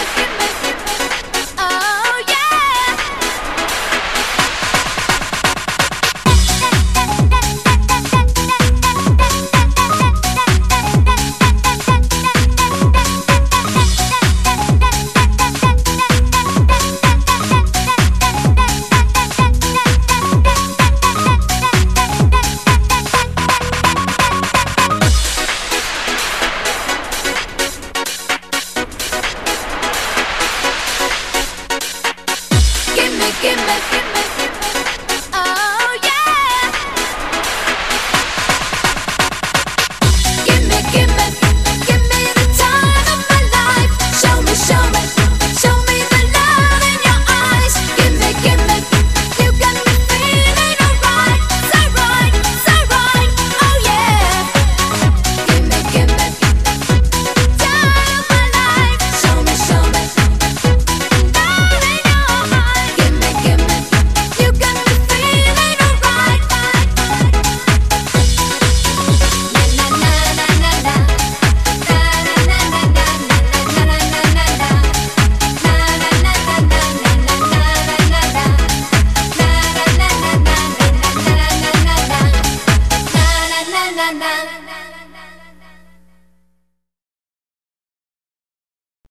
gimme, gimme.